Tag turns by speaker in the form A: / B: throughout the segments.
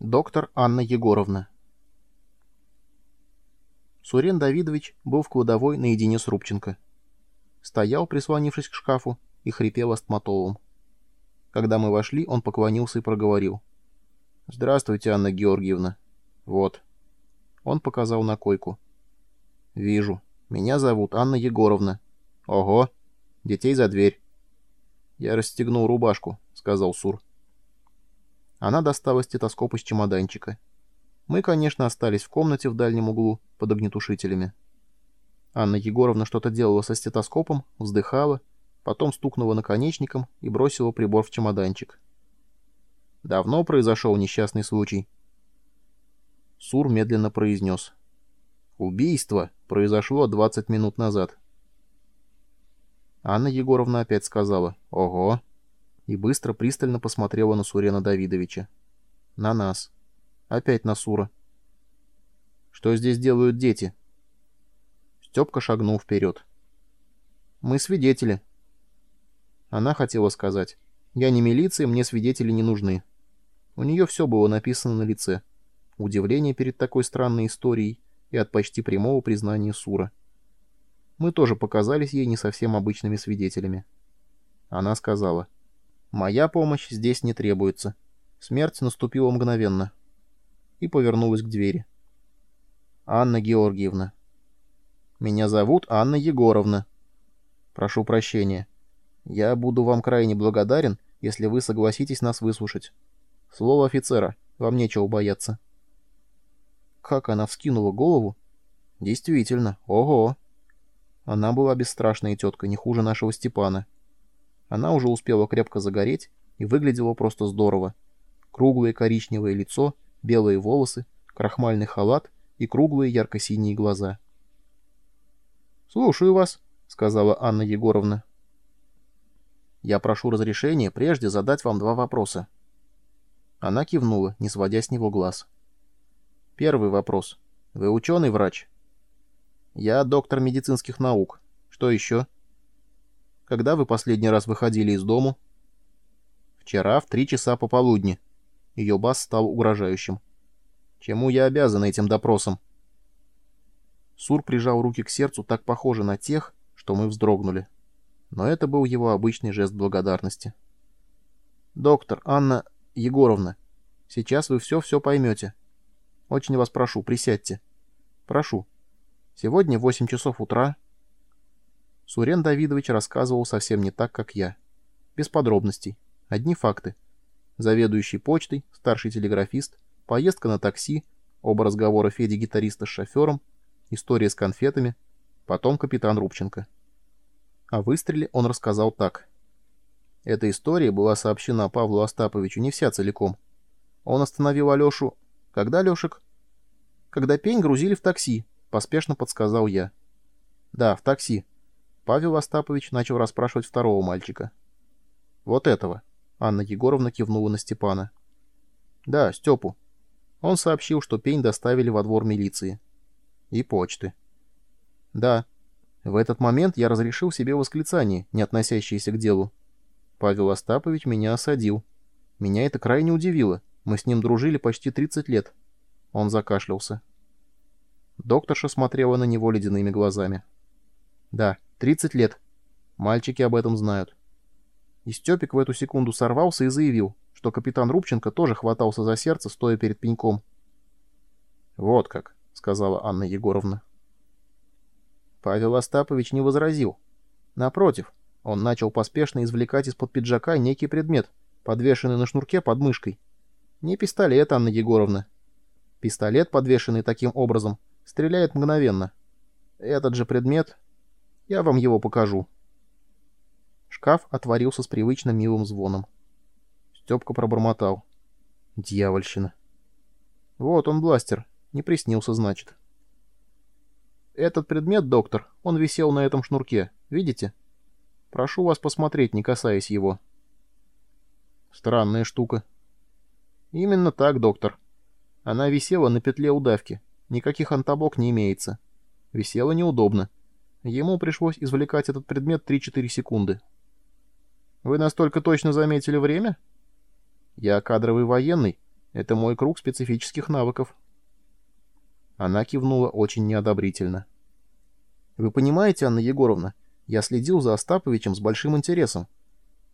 A: Доктор Анна Егоровна. Сурен Давидович был в кладовой наедине с Рубченко. Стоял, прислонившись к шкафу, и хрипел астматолом. Когда мы вошли, он поклонился и проговорил. «Здравствуйте, Анна Георгиевна. Вот». Он показал на койку. «Вижу. Меня зовут Анна Егоровна. Ого! Детей за дверь». «Я расстегнул рубашку», — сказал Сур. Она достала стетоскоп из чемоданчика. Мы, конечно, остались в комнате в дальнем углу под огнетушителями. Анна Егоровна что-то делала со стетоскопом, вздыхала, потом стукнула наконечником и бросила прибор в чемоданчик. «Давно произошел несчастный случай?» Сур медленно произнес. «Убийство произошло 20 минут назад». Анна Егоровна опять сказала «Ого!» И быстро пристально посмотрела на Сурена Давидовича. На нас. Опять на Сура. «Что здесь делают дети?» Степка шагнул вперед. «Мы свидетели». Она хотела сказать. «Я не милиция, мне свидетели не нужны». У нее все было написано на лице. Удивление перед такой странной историей и от почти прямого признания Сура. Мы тоже показались ей не совсем обычными свидетелями. Она сказала. Моя помощь здесь не требуется. Смерть наступила мгновенно. И повернулась к двери. Анна Георгиевна. Меня зовут Анна Егоровна. Прошу прощения. Я буду вам крайне благодарен, если вы согласитесь нас выслушать. Слово офицера. Вам нечего бояться. Как она вскинула голову? Действительно, ого! Она была бесстрашная тетка, не хуже нашего Степана. Она уже успела крепко загореть и выглядела просто здорово. Круглое коричневое лицо, белые волосы, крахмальный халат и круглые ярко-синие глаза. «Слушаю вас», — сказала Анна Егоровна. «Я прошу разрешения прежде задать вам два вопроса». Она кивнула, не сводя с него глаз. «Первый вопрос. Вы ученый-врач?» «Я доктор медицинских наук. Что еще?» Когда вы последний раз выходили из дому? Вчера в три часа пополудни. Ее бас стал угрожающим. Чему я обязан этим допросом? Сур прижал руки к сердцу так похоже на тех, что мы вздрогнули. Но это был его обычный жест благодарности. «Доктор, Анна Егоровна, сейчас вы все-все поймете. Очень вас прошу, присядьте. Прошу. Сегодня в восемь часов утра Сурен Давидович рассказывал совсем не так, как я. Без подробностей. Одни факты. Заведующий почтой, старший телеграфист, поездка на такси, оба разговора Феди-гитариста с шофером, история с конфетами, потом капитан Рубченко. О выстреле он рассказал так. Эта история была сообщена Павлу Остаповичу не вся целиком. Он остановил Алешу... Когда, Лешек? Когда пень грузили в такси, поспешно подсказал я. Да, в такси. Павел Остапович начал расспрашивать второго мальчика. «Вот этого», — Анна Егоровна кивнула на Степана. «Да, Степу. Он сообщил, что пень доставили во двор милиции. И почты. Да. В этот момент я разрешил себе восклицание, не относящееся к делу. Павел Остапович меня осадил. Меня это крайне удивило. Мы с ним дружили почти 30 лет. Он закашлялся. Докторша смотрела на него ледяными глазами. Да, 30 лет. Мальчики об этом знают. И Степик в эту секунду сорвался и заявил, что капитан Рубченко тоже хватался за сердце, стоя перед пеньком. «Вот как», — сказала Анна Егоровна. Павел Остапович не возразил. Напротив, он начал поспешно извлекать из-под пиджака некий предмет, подвешенный на шнурке под мышкой. Не пистолет, Анна Егоровна. Пистолет, подвешенный таким образом, стреляет мгновенно. Этот же предмет я вам его покажу. Шкаф отворился с привычным милым звоном. Степка пробормотал. Дьявольщина. Вот он, бластер. Не приснился, значит. Этот предмет, доктор, он висел на этом шнурке. Видите? Прошу вас посмотреть, не касаясь его. Странная штука. Именно так, доктор. Она висела на петле удавки. Никаких антабок не имеется. Висела неудобно. Ему пришлось извлекать этот предмет 3-4 секунды. «Вы настолько точно заметили время?» «Я кадровый военный. Это мой круг специфических навыков. Она кивнула очень неодобрительно. Вы понимаете, Анна Егоровна, я следил за Остаповичем с большим интересом.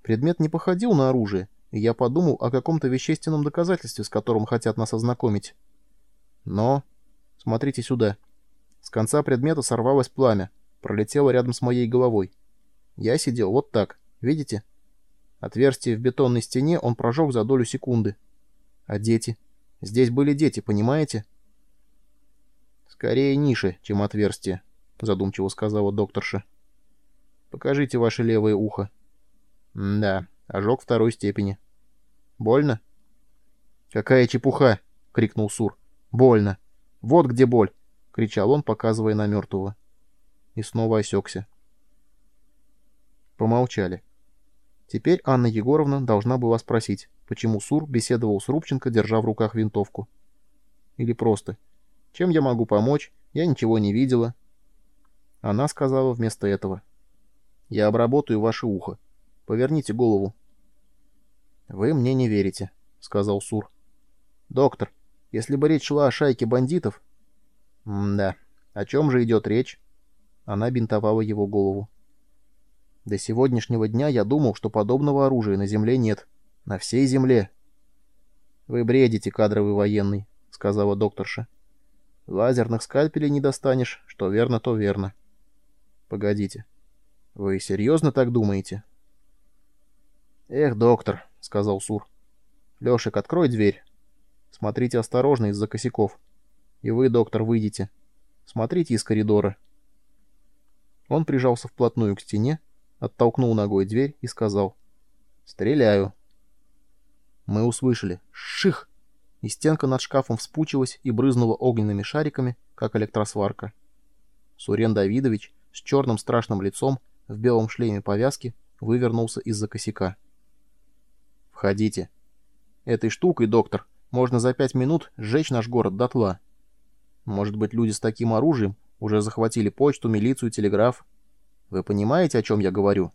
A: Предмет не походил на оружие, и я подумал о каком-то вещественном доказательстве, с которым хотят нас ознакомить. Но... Смотрите сюда. С конца предмета сорвалось пламя, пролетело рядом с моей головой. Я сидел вот так, видите? Отверстие в бетонной стене он прожег за долю секунды. А дети? Здесь были дети, понимаете? Скорее ниши, чем отверстие, задумчиво сказала докторша. Покажите ваше левое ухо. М да, ожог второй степени. Больно? Какая чепуха! крикнул Сур. Больно. Вот где боль! кричал он, показывая на мертвого. И снова осекся. Помолчали. Теперь Анна Егоровна должна была спросить, почему Сур беседовал с Рубченко, держа в руках винтовку. Или просто «Чем я могу помочь? Я ничего не видела». Она сказала вместо этого «Я обработаю ваше ухо. Поверните голову». «Вы мне не верите», — сказал Сур. «Доктор, если бы речь шла о шайке бандитов...» «М-да. О чем же идет речь?» Она бинтовала его голову. До сегодняшнего дня я думал, что подобного оружия на Земле нет. На всей Земле. «Вы бредите, кадровый военный», — сказала докторша. «Лазерных скальпелей не достанешь, что верно, то верно». «Погодите. Вы серьезно так думаете?» «Эх, доктор», — сказал Сур. «Лешек, открой дверь. Смотрите осторожно из-за косяков. И вы, доктор, выйдите. Смотрите из коридора». Он прижался вплотную к стене, оттолкнул ногой дверь и сказал «Стреляю». Мы услышали «Ших!» и стенка над шкафом вспучилась и брызнула огненными шариками, как электросварка. Сурен Давидович с черным страшным лицом в белом шлеме повязки вывернулся из-за косяка. «Входите. Этой штукой, доктор, можно за пять минут сжечь наш город дотла. Может быть, люди с таким оружием уже захватили почту, милицию, телеграф. Вы понимаете, о чем я говорю?»